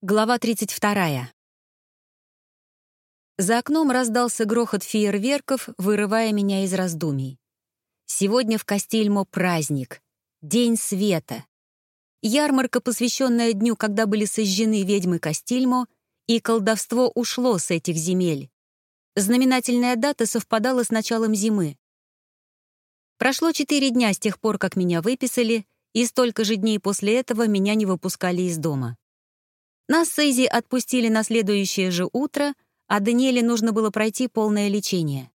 Глава 32. За окном раздался грохот фейерверков, вырывая меня из раздумий. Сегодня в Кастильмо праздник. День света. Ярмарка, посвященная дню, когда были сожжены ведьмы Кастильмо, и колдовство ушло с этих земель. Знаменательная дата совпадала с началом зимы. Прошло четыре дня с тех пор, как меня выписали, и столько же дней после этого меня не выпускали из дома. Нас с Эйзи отпустили на следующее же утро, а Даниэле нужно было пройти полное лечение.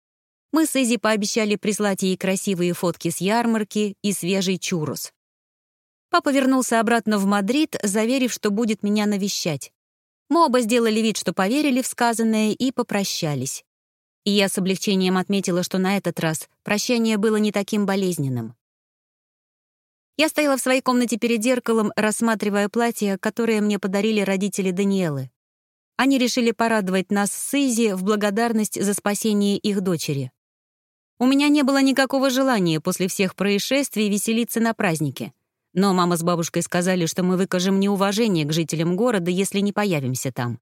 Мы с Эйзи пообещали прислать ей красивые фотки с ярмарки и свежий чуррос. Папа вернулся обратно в Мадрид, заверив, что будет меня навещать. Мы оба сделали вид, что поверили в сказанное, и попрощались. И я с облегчением отметила, что на этот раз прощание было не таким болезненным. Я стояла в своей комнате перед зеркалом, рассматривая платье, которое мне подарили родители Даниэлы. Они решили порадовать нас с Изи в благодарность за спасение их дочери. У меня не было никакого желания после всех происшествий веселиться на празднике. Но мама с бабушкой сказали, что мы выкажем неуважение к жителям города, если не появимся там.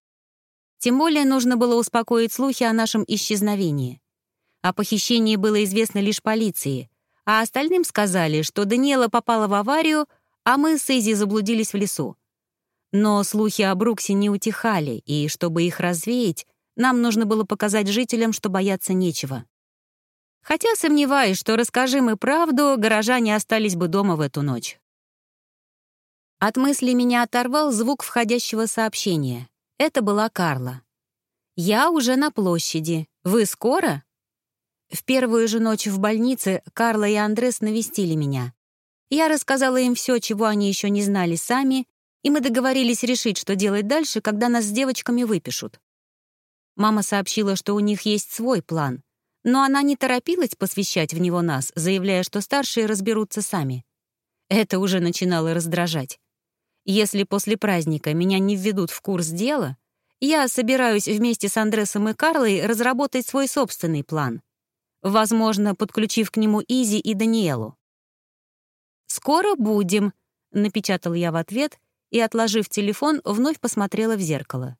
Тем более нужно было успокоить слухи о нашем исчезновении. О похищении было известно лишь полиции — а остальным сказали, что Даниэла попала в аварию, а мы с Изи заблудились в лесу. Но слухи о Бруксе не утихали, и чтобы их развеять, нам нужно было показать жителям, что бояться нечего. Хотя сомневаюсь, что расскажи мы правду, горожане остались бы дома в эту ночь. От мысли меня оторвал звук входящего сообщения. Это была Карла. «Я уже на площади. Вы скоро?» В первую же ночь в больнице Карла и Андрес навестили меня. Я рассказала им все, чего они еще не знали сами, и мы договорились решить, что делать дальше, когда нас с девочками выпишут. Мама сообщила, что у них есть свой план, но она не торопилась посвящать в него нас, заявляя, что старшие разберутся сами. Это уже начинало раздражать. Если после праздника меня не введут в курс дела, я собираюсь вместе с Андресом и Карлой разработать свой собственный план — возможно, подключив к нему Изи и Даниэлу. «Скоро будем», — напечатал я в ответ и, отложив телефон, вновь посмотрела в зеркало.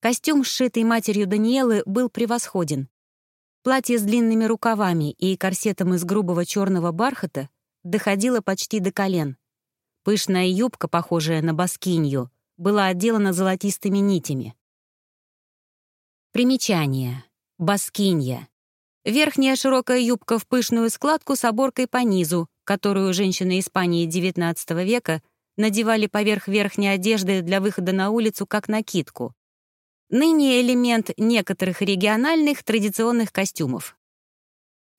Костюм, сшитый матерью Даниэлы, был превосходен. Платье с длинными рукавами и корсетом из грубого черного бархата доходило почти до колен. Пышная юбка, похожая на баскинью, была отделана золотистыми нитями. Примечание. Баскинья. Верхняя широкая юбка в пышную складку с оборкой по низу, которую женщины Испании XIX века надевали поверх верхней одежды для выхода на улицу как накидку. Ныне элемент некоторых региональных традиционных костюмов.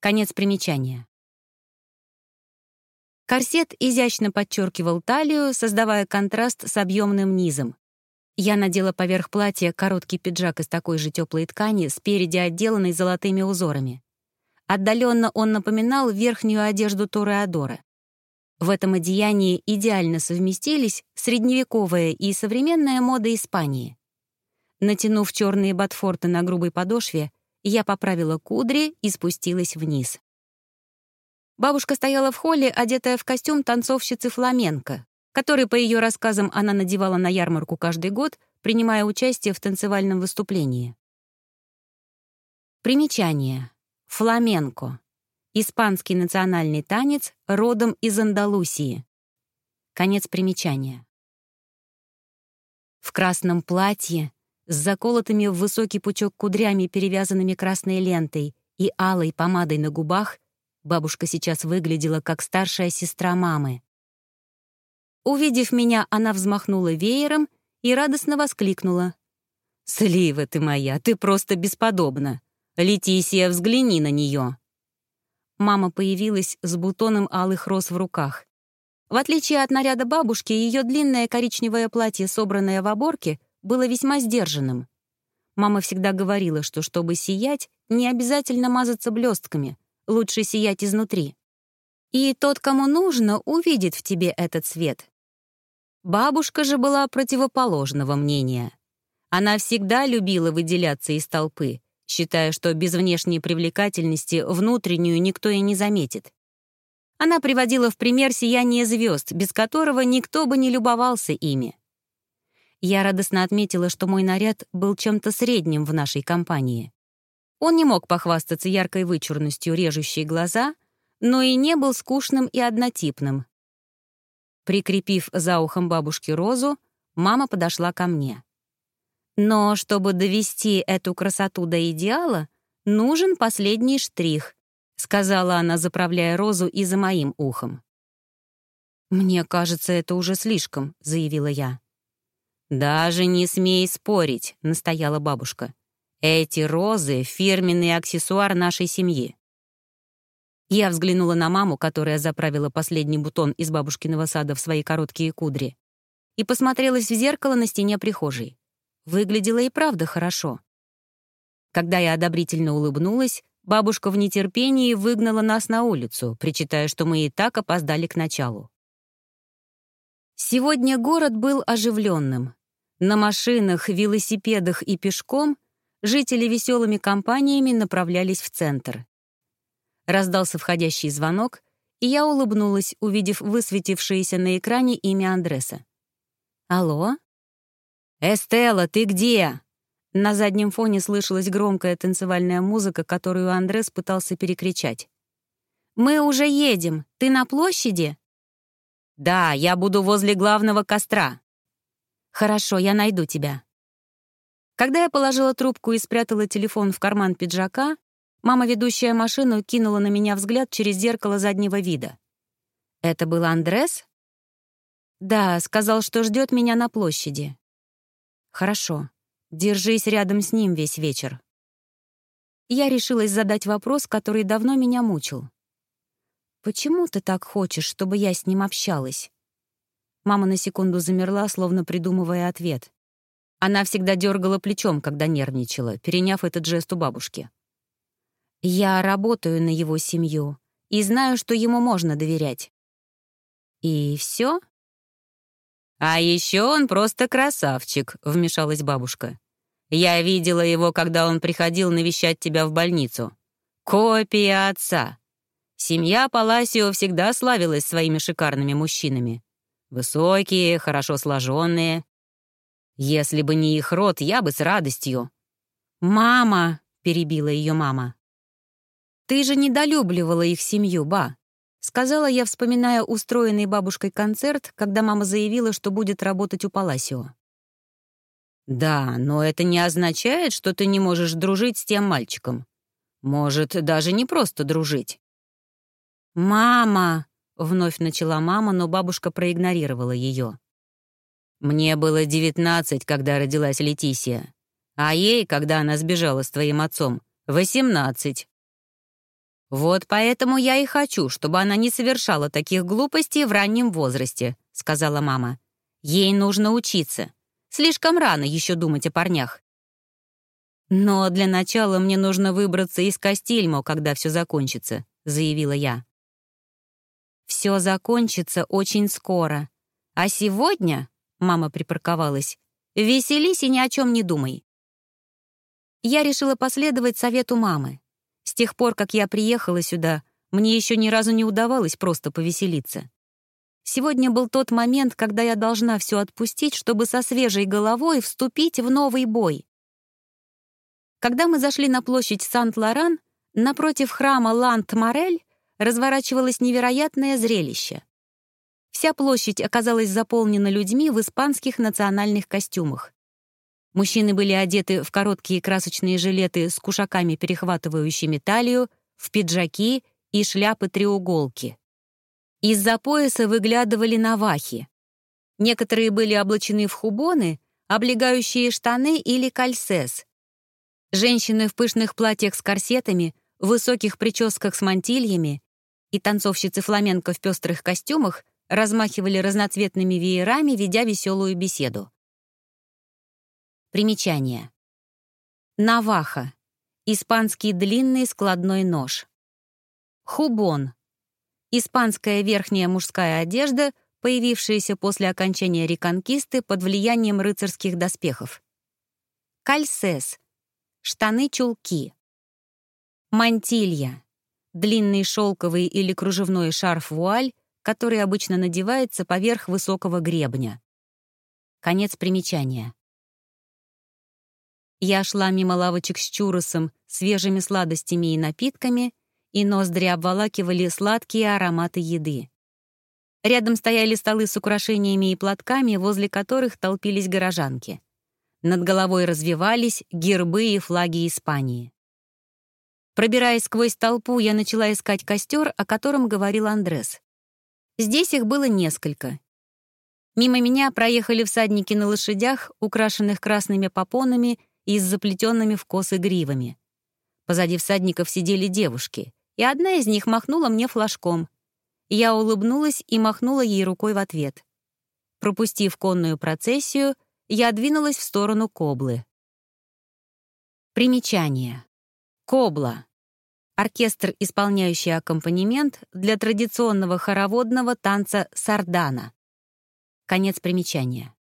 Конец примечания. Корсет изящно подчеркивал талию, создавая контраст с объемным низом. Я надела поверх платья короткий пиджак из такой же теплой ткани, спереди отделанный золотыми узорами. Отдаленно он напоминал верхнюю одежду Тореадора. В этом одеянии идеально совместились средневековая и современная мода Испании. Натянув черные ботфорты на грубой подошве, я поправила кудри и спустилась вниз. Бабушка стояла в холле, одетая в костюм танцовщицы фламенко, который, по ее рассказам, она надевала на ярмарку каждый год, принимая участие в танцевальном выступлении. Примечание. Фламенко. Испанский национальный танец родом из Андалусии. Конец примечания. В красном платье, с заколотыми в высокий пучок кудрями, перевязанными красной лентой, и алой помадой на губах, бабушка сейчас выглядела как старшая сестра мамы. Увидев меня, она взмахнула веером и радостно воскликнула. «Слива ты моя, ты просто бесподобна! Летисия, взгляни на нее!» Мама появилась с бутоном алых роз в руках. В отличие от наряда бабушки, ее длинное коричневое платье, собранное в оборке, было весьма сдержанным. Мама всегда говорила, что чтобы сиять, не обязательно мазаться блестками, лучше сиять изнутри. И тот, кому нужно, увидит в тебе этот свет. Бабушка же была противоположного мнения. Она всегда любила выделяться из толпы, считая, что без внешней привлекательности внутреннюю никто и не заметит. Она приводила в пример сияние звезд, без которого никто бы не любовался ими. Я радостно отметила, что мой наряд был чем-то средним в нашей компании. Он не мог похвастаться яркой вычурностью, режущей глаза, но и не был скучным и однотипным. Прикрепив за ухом бабушки розу, мама подошла ко мне. Но чтобы довести эту красоту до идеала, нужен последний штрих, сказала она, заправляя розу и за моим ухом. «Мне кажется, это уже слишком», — заявила я. «Даже не смей спорить», — настояла бабушка. «Эти розы — фирменный аксессуар нашей семьи». Я взглянула на маму, которая заправила последний бутон из бабушкиного сада в свои короткие кудри, и посмотрелась в зеркало на стене прихожей. Выглядела и правда хорошо. Когда я одобрительно улыбнулась, бабушка в нетерпении выгнала нас на улицу, причитая, что мы и так опоздали к началу. Сегодня город был оживленным. На машинах, велосипедах и пешком жители веселыми компаниями направлялись в центр. Раздался входящий звонок, и я улыбнулась, увидев высветившееся на экране имя Андреса. «Алло?» «Эстелла, ты где?» На заднем фоне слышалась громкая танцевальная музыка, которую Андрес пытался перекричать. «Мы уже едем. Ты на площади?» «Да, я буду возле главного костра». «Хорошо, я найду тебя». Когда я положила трубку и спрятала телефон в карман пиджака, мама, ведущая машину, кинула на меня взгляд через зеркало заднего вида. «Это был Андрес?» «Да, сказал, что ждет меня на площади». «Хорошо. Держись рядом с ним весь вечер». Я решилась задать вопрос, который давно меня мучил. «Почему ты так хочешь, чтобы я с ним общалась?» Мама на секунду замерла, словно придумывая ответ. Она всегда дергала плечом, когда нервничала, переняв этот жест у бабушки. «Я работаю на его семью и знаю, что ему можно доверять». «И все?» «А еще он просто красавчик», — вмешалась бабушка. «Я видела его, когда он приходил навещать тебя в больницу. Копия отца. Семья Паласио всегда славилась своими шикарными мужчинами. Высокие, хорошо сложенные. Если бы не их род, я бы с радостью. «Мама!» — перебила ее мама. «Ты же недолюбливала их семью, ба!» — сказала я, вспоминая устроенный бабушкой концерт, когда мама заявила, что будет работать у Паласио. «Да, но это не означает, что ты не можешь дружить с тем мальчиком. Может, даже не просто дружить. «Мама!» — вновь начала мама, но бабушка проигнорировала ее. «Мне было девятнадцать, когда родилась Летисия, а ей, когда она сбежала с твоим отцом, восемнадцать. «Вот поэтому я и хочу, чтобы она не совершала таких глупостей в раннем возрасте», — сказала мама. «Ей нужно учиться. Слишком рано еще думать о парнях». «Но для начала мне нужно выбраться из Кастильмо, когда все закончится», — заявила я. Все закончится очень скоро. А сегодня, — мама припарковалась, — веселись и ни о чем не думай. Я решила последовать совету мамы. С тех пор, как я приехала сюда, мне еще ни разу не удавалось просто повеселиться. Сегодня был тот момент, когда я должна все отпустить, чтобы со свежей головой вступить в новый бой. Когда мы зашли на площадь Сант-Лоран, напротив храма Ланд-Морель разворачивалось невероятное зрелище. Вся площадь оказалась заполнена людьми в испанских национальных костюмах. Мужчины были одеты в короткие красочные жилеты с кушаками, перехватывающими талию, в пиджаки и шляпы-треуголки. Из-за пояса выглядывали навахи. Некоторые были облачены в хубоны, облегающие штаны или кальсес. Женщины в пышных платьях с корсетами, высоких прическах с мантильями и танцовщицы фламенко в пестрых костюмах размахивали разноцветными веерами, ведя веселую беседу. Примечание. Наваха. Испанский длинный складной нож. Хубон. Испанская верхняя мужская одежда, появившаяся после окончания реконкисты под влиянием рыцарских доспехов. Кальсес. Штаны-чулки. Мантилья длинный шелковый или кружевной шарф-вуаль, который обычно надевается поверх высокого гребня. Конец примечания. Я шла мимо лавочек с чуросом, свежими сладостями и напитками, и ноздри обволакивали сладкие ароматы еды. Рядом стояли столы с украшениями и платками, возле которых толпились горожанки. Над головой развивались гербы и флаги Испании. Пробираясь сквозь толпу, я начала искать костер, о котором говорил Андрес. Здесь их было несколько. Мимо меня проехали всадники на лошадях, украшенных красными попонами и с заплетенными в косы гривами. Позади всадников сидели девушки, и одна из них махнула мне флажком. Я улыбнулась и махнула ей рукой в ответ. Пропустив конную процессию, я двинулась в сторону Коблы. Примечание. Кобла. Оркестр, исполняющий аккомпанемент для традиционного хороводного танца сардана. Конец примечания.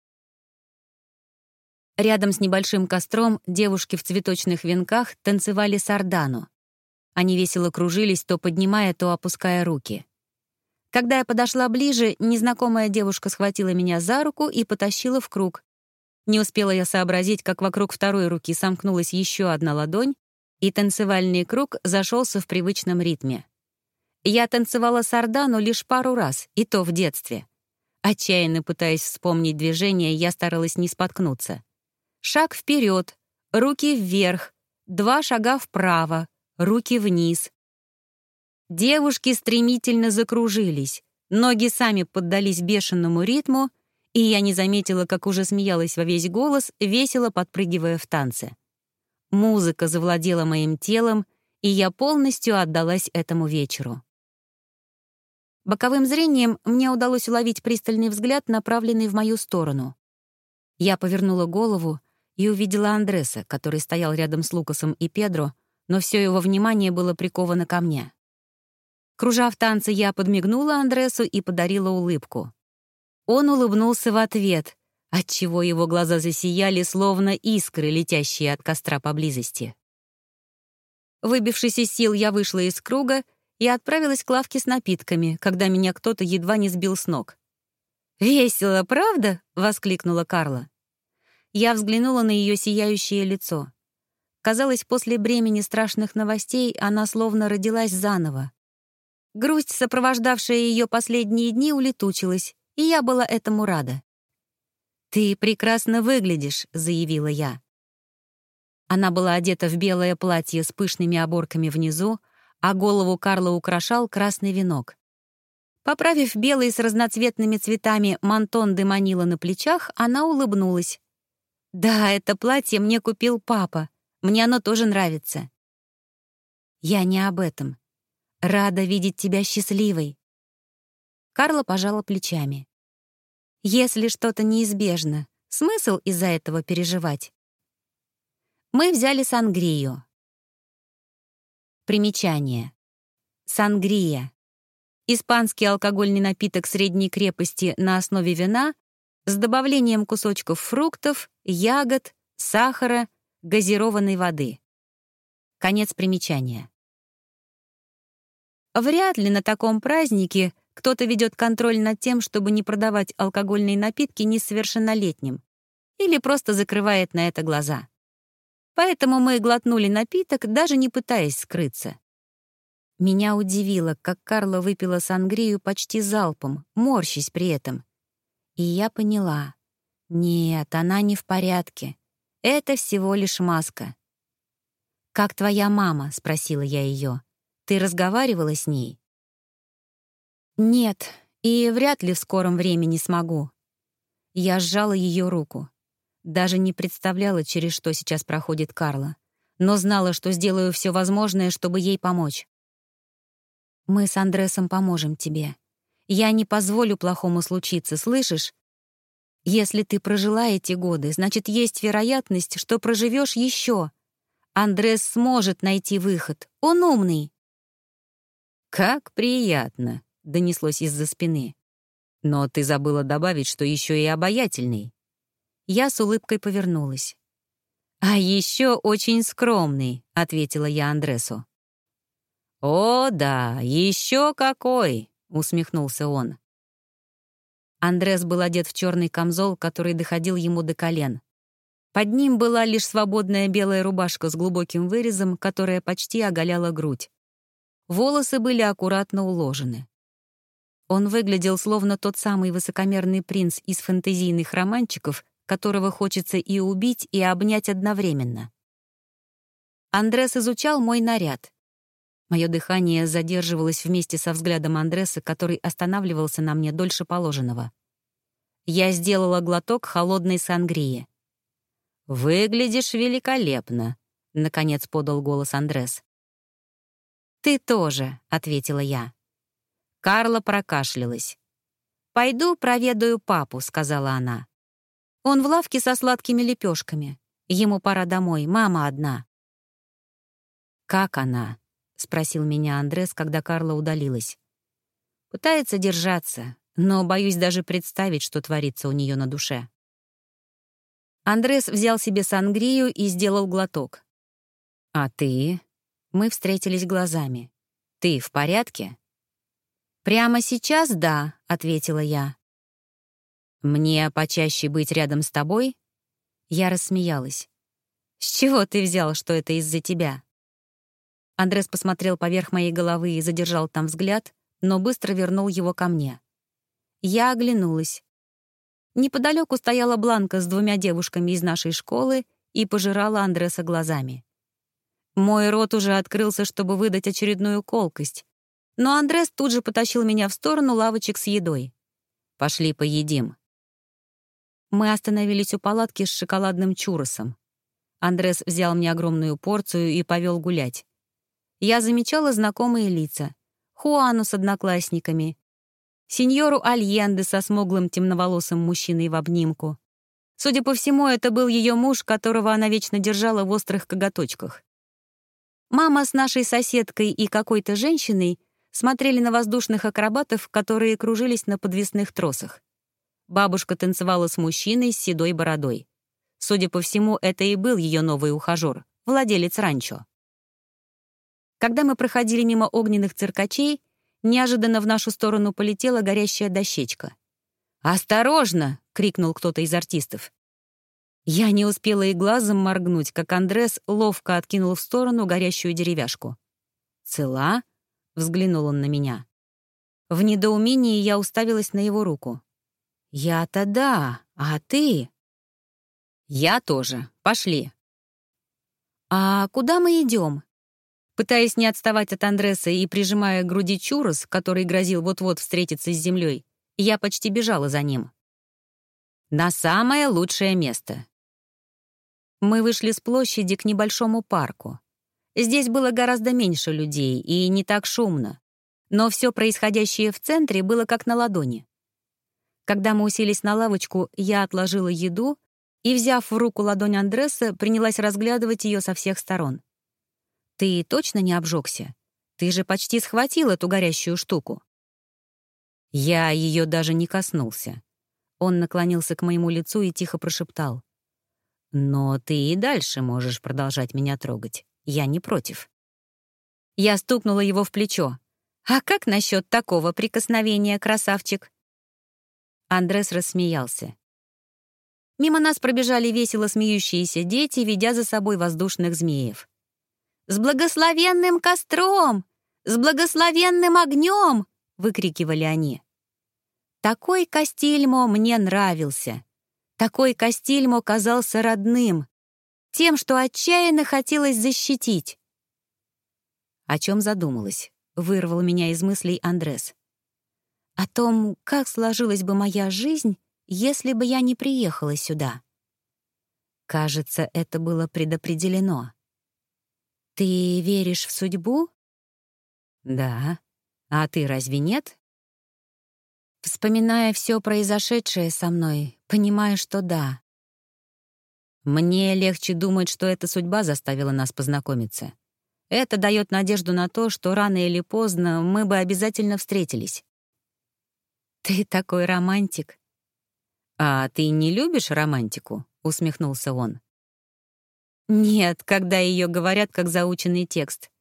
Рядом с небольшим костром девушки в цветочных венках танцевали сардану. Они весело кружились, то поднимая, то опуская руки. Когда я подошла ближе, незнакомая девушка схватила меня за руку и потащила в круг. Не успела я сообразить, как вокруг второй руки сомкнулась еще одна ладонь, и танцевальный круг зашелся в привычном ритме. Я танцевала сардану лишь пару раз, и то в детстве. Отчаянно пытаясь вспомнить движение, я старалась не споткнуться. Шаг вперед, руки вверх, два шага вправо, руки вниз. Девушки стремительно закружились, ноги сами поддались бешеному ритму, и я не заметила, как уже смеялась во весь голос, весело подпрыгивая в танце. Музыка завладела моим телом, и я полностью отдалась этому вечеру. Боковым зрением мне удалось уловить пристальный взгляд, направленный в мою сторону. Я повернула голову и увидела Андреса, который стоял рядом с Лукасом и Педро, но все его внимание было приковано ко мне. Кружа в танце, я подмигнула Андресу и подарила улыбку. Он улыбнулся в ответ, отчего его глаза засияли, словно искры, летящие от костра поблизости. Выбившись из сил, я вышла из круга и отправилась к лавке с напитками, когда меня кто-то едва не сбил с ног. «Весело, правда?» — воскликнула Карла. Я взглянула на ее сияющее лицо. Казалось, после бремени страшных новостей она словно родилась заново. Грусть, сопровождавшая ее последние дни, улетучилась, и я была этому рада. «Ты прекрасно выглядишь», — заявила я. Она была одета в белое платье с пышными оборками внизу, а голову Карла украшал красный венок. Поправив белый с разноцветными цветами мантон де Манила на плечах, она улыбнулась. «Да, это платье мне купил папа. Мне оно тоже нравится». «Я не об этом. Рада видеть тебя счастливой». Карла пожала плечами. «Если что-то неизбежно, смысл из-за этого переживать?» Мы взяли сангрию. Примечание. Сангрия. Испанский алкогольный напиток средней крепости на основе вина с добавлением кусочков фруктов, ягод, сахара, газированной воды. Конец примечания. Вряд ли на таком празднике кто-то ведет контроль над тем, чтобы не продавать алкогольные напитки несовершеннолетним, или просто закрывает на это глаза. Поэтому мы глотнули напиток, даже не пытаясь скрыться. Меня удивило, как Карла выпила сангрию почти залпом, морщись при этом. И я поняла. Нет, она не в порядке. Это всего лишь маска. «Как твоя мама?» — спросила я ее. «Ты разговаривала с ней?» «Нет, и вряд ли в скором времени смогу». Я сжала ее руку. Даже не представляла, через что сейчас проходит Карла, но знала, что сделаю все возможное, чтобы ей помочь. «Мы с Андресом поможем тебе. Я не позволю плохому случиться, слышишь? Если ты прожила эти годы, значит, есть вероятность, что проживешь еще. Андрес сможет найти выход. Он умный». «Как приятно», — донеслось из-за спины. «Но ты забыла добавить, что еще и обаятельный». Я с улыбкой повернулась. «А еще очень скромный», — ответила я Андресу. «О, да, еще какой!» — усмехнулся он. Андрес был одет в черный камзол, который доходил ему до колен. Под ним была лишь свободная белая рубашка с глубоким вырезом, которая почти оголяла грудь. Волосы были аккуратно уложены. Он выглядел словно тот самый высокомерный принц из фэнтезийных романчиков, которого хочется и убить, и обнять одновременно. Андрес изучал мой наряд. Мое дыхание задерживалось вместе со взглядом Андреса, который останавливался на мне дольше положенного. Я сделала глоток холодной сангрии. «Выглядишь великолепно», — наконец подал голос Андрес. «Ты тоже», — ответила я. Карла прокашлялась. «Пойду проведаю папу», — сказала она. «Он в лавке со сладкими лепешками. Ему пора домой, мама одна». «Как она?» — спросил меня Андрес, когда Карла удалилась. «Пытается держаться, но боюсь даже представить, что творится у нее на душе». Андрес взял себе сангрию и сделал глоток. «А ты?» Мы встретились глазами. «Ты в порядке?» «Прямо сейчас — да», — ответила я. «Мне почаще быть рядом с тобой?» Я рассмеялась. «С чего ты взял, что это из-за тебя?» Андрес посмотрел поверх моей головы и задержал там взгляд, но быстро вернул его ко мне. Я оглянулась. Неподалеку стояла Бланка с двумя девушками из нашей школы и пожирала Андреса глазами. Мой рот уже открылся, чтобы выдать очередную колкость, но Андрес тут же потащил меня в сторону лавочек с едой. «Пошли поедим». Мы остановились у палатки с шоколадным чуросом. Андрес взял мне огромную порцию и повел гулять. Я замечала знакомые лица. Хуану с одноклассниками, сеньору Альенде со смуглым темноволосым мужчиной в обнимку. Судя по всему, это был ее муж, которого она вечно держала в острых коготочках. Мама с нашей соседкой и какой-то женщиной смотрели на воздушных акробатов, которые кружились на подвесных тросах. Бабушка танцевала с мужчиной с седой бородой. Судя по всему, это и был ее новый ухажер, владелец ранчо. Когда мы проходили мимо огненных циркачей, Неожиданно в нашу сторону полетела горящая дощечка. «Осторожно!» — крикнул кто-то из артистов. Я не успела и глазом моргнуть, как Андрес ловко откинул в сторону горящую деревяшку. «Цела?» — взглянул он на меня. В недоумении я уставилась на его руку. «Я-то да, а ты?» «Я тоже. Пошли». «А куда мы идем? Пытаясь не отставать от Андреса и прижимая к груди чурос, который грозил вот-вот встретиться с землей, я почти бежала за ним. На самое лучшее место. Мы вышли с площади к небольшому парку. Здесь было гораздо меньше людей и не так шумно, но все происходящее в центре было как на ладони. Когда мы уселись на лавочку, я отложила еду и, взяв в руку ладонь Андреса, принялась разглядывать ее со всех сторон. Ты точно не обжегся? Ты же почти схватил эту горящую штуку. Я ее даже не коснулся. Он наклонился к моему лицу и тихо прошептал. «Но ты и дальше можешь продолжать меня трогать. Я не против». Я стукнула его в плечо. «А как насчет такого прикосновения, красавчик?» Андрес рассмеялся. Мимо нас пробежали весело смеющиеся дети, ведя за собой воздушных змеев. «С благословенным костром! С благословенным огнем!» — выкрикивали они. Такой Кастильмо мне нравился. Такой Кастильмо казался родным, тем, что отчаянно хотелось защитить. О чем задумалась, вырвал меня из мыслей Андрес. О том, как сложилась бы моя жизнь, если бы я не приехала сюда. Кажется, это было предопределено. «Ты веришь в судьбу?» «Да. А ты разве нет?» Вспоминая все произошедшее со мной, понимаю, что да. Мне легче думать, что эта судьба заставила нас познакомиться. Это дает надежду на то, что рано или поздно мы бы обязательно встретились. «Ты такой романтик». «А ты не любишь романтику?» — усмехнулся он. Нет, когда ее говорят как заученный текст.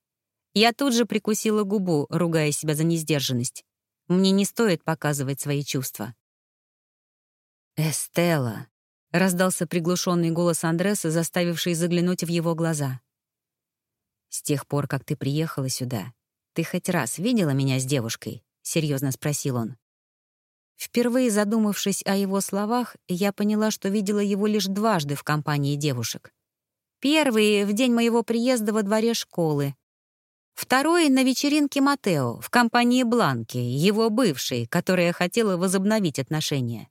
Я тут же прикусила губу, ругая себя за несдержанность. Мне не стоит показывать свои чувства. «Эстелла», — раздался приглушенный голос Андреса, заставивший заглянуть в его глаза. «С тех пор, как ты приехала сюда, ты хоть раз видела меня с девушкой?» — серьезно спросил он. Впервые задумавшись о его словах, я поняла, что видела его лишь дважды в компании девушек. Первый — в день моего приезда во дворе школы. Второй — на вечеринке Матео, в компании Бланки, его бывшей, которая хотела возобновить отношения.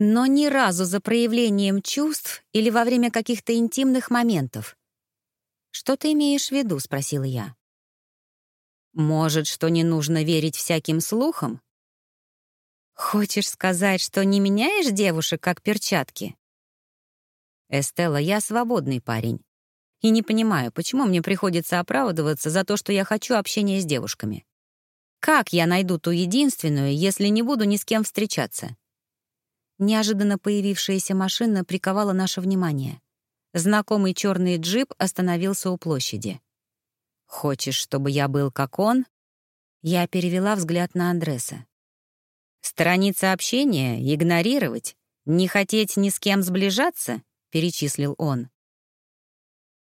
Но ни разу за проявлением чувств или во время каких-то интимных моментов. «Что ты имеешь в виду?» — спросила я. «Может, что не нужно верить всяким слухам?» «Хочешь сказать, что не меняешь девушек, как перчатки?» «Эстелла, я свободный парень. И не понимаю, почему мне приходится оправдываться за то, что я хочу общения с девушками. Как я найду ту единственную, если не буду ни с кем встречаться?» Неожиданно появившаяся машина приковала наше внимание. Знакомый черный джип остановился у площади. «Хочешь, чтобы я был как он?» Я перевела взгляд на Андреса. «Сторониться общения, игнорировать, не хотеть ни с кем сближаться?» — перечислил он.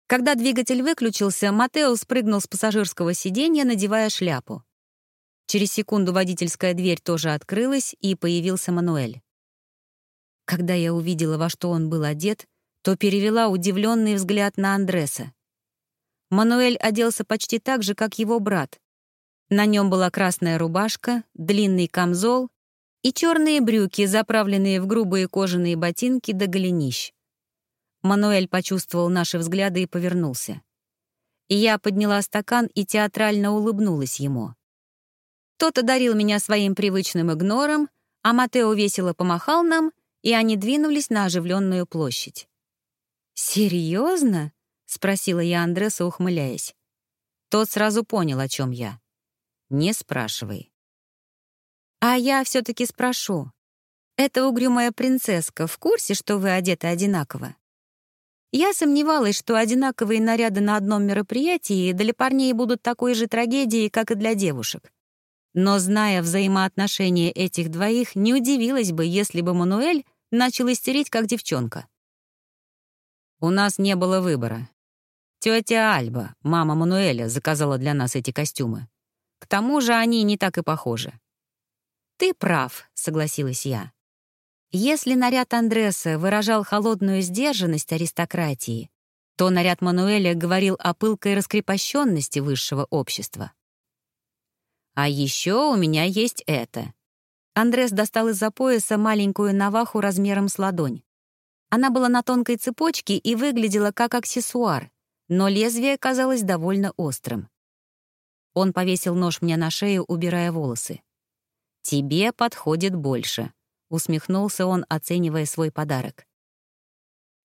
Когда двигатель выключился, Матео спрыгнул с пассажирского сиденья, надевая шляпу. Через секунду водительская дверь тоже открылась, и появился Мануэль. Когда я увидела, во что он был одет, то перевела удивленный взгляд на Андреса. Мануэль оделся почти так же, как его брат. На нем была красная рубашка, длинный камзол и черные брюки, заправленные в грубые кожаные ботинки до голенищ. Мануэль почувствовал наши взгляды и повернулся. Я подняла стакан и театрально улыбнулась ему. Тот одарил меня своим привычным игнором, а Матео весело помахал нам, и они двинулись на оживленную площадь. «Серьезно?» — спросила я Андреса, ухмыляясь. Тот сразу понял, о чем я. «Не спрашивай». «А я все таки спрошу. Эта угрюмая принцесска в курсе, что вы одеты одинаково?» Я сомневалась, что одинаковые наряды на одном мероприятии для парней будут такой же трагедией, как и для девушек. Но, зная взаимоотношения этих двоих, не удивилась бы, если бы Мануэль начал истерить, как девчонка. У нас не было выбора. Тетя Альба, мама Мануэля, заказала для нас эти костюмы. К тому же они не так и похожи. «Ты прав», — согласилась я. Если наряд Андреса выражал холодную сдержанность аристократии, то наряд Мануэля говорил о пылкой раскрепощенности высшего общества. «А еще у меня есть это». Андрес достал из-за пояса маленькую наваху размером с ладонь. Она была на тонкой цепочке и выглядела как аксессуар, но лезвие казалось довольно острым. Он повесил нож мне на шею, убирая волосы. «Тебе подходит больше», — усмехнулся он, оценивая свой подарок.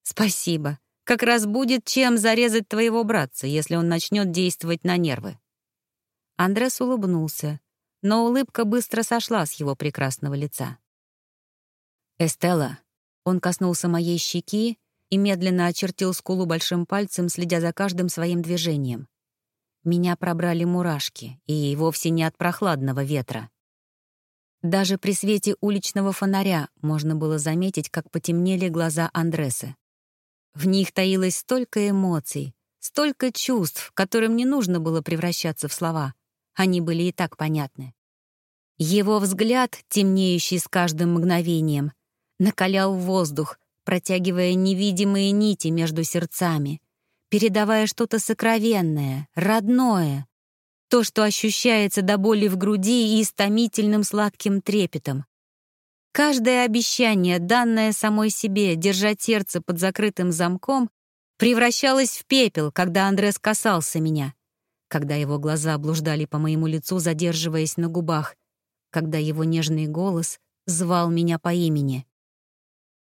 «Спасибо. Как раз будет чем зарезать твоего братца, если он начнет действовать на нервы». Андрес улыбнулся, но улыбка быстро сошла с его прекрасного лица. «Эстелла, он коснулся моей щеки и медленно очертил скулу большим пальцем, следя за каждым своим движением. Меня пробрали мурашки, и вовсе не от прохладного ветра. Даже при свете уличного фонаря можно было заметить, как потемнели глаза Андреса. В них таилось столько эмоций, столько чувств, которым не нужно было превращаться в слова. Они были и так понятны. Его взгляд, темнеющий с каждым мгновением, накалял воздух, протягивая невидимые нити между сердцами, передавая что-то сокровенное, родное, то, что ощущается до боли в груди и истомительным сладким трепетом. Каждое обещание, данное самой себе держать сердце под закрытым замком, превращалось в пепел, когда Андрес касался меня, когда его глаза блуждали по моему лицу, задерживаясь на губах, когда его нежный голос звал меня по имени.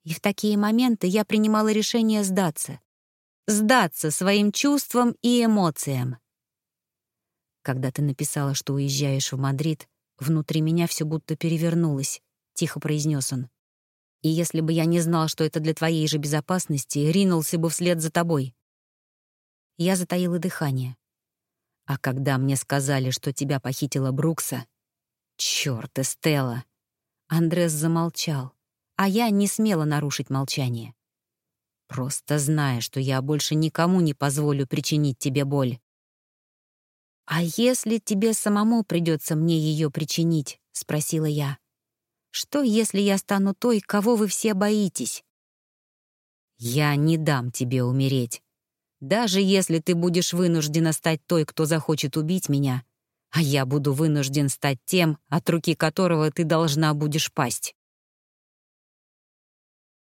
И в такие моменты я принимала решение сдаться. Сдаться своим чувствам и эмоциям. Когда ты написала, что уезжаешь в Мадрид, внутри меня все будто перевернулось, — тихо произнес он. И если бы я не знал, что это для твоей же безопасности, ринулся бы вслед за тобой. Я затаила дыхание. А когда мне сказали, что тебя похитила Брукса... Чёрт, Эстелла! Андрес замолчал, а я не смела нарушить молчание. «Просто зная, что я больше никому не позволю причинить тебе боль». «А если тебе самому придется мне ее причинить?» — спросила я. «Что, если я стану той, кого вы все боитесь?» «Я не дам тебе умереть. Даже если ты будешь вынуждена стать той, кто захочет убить меня, а я буду вынужден стать тем, от руки которого ты должна будешь пасть.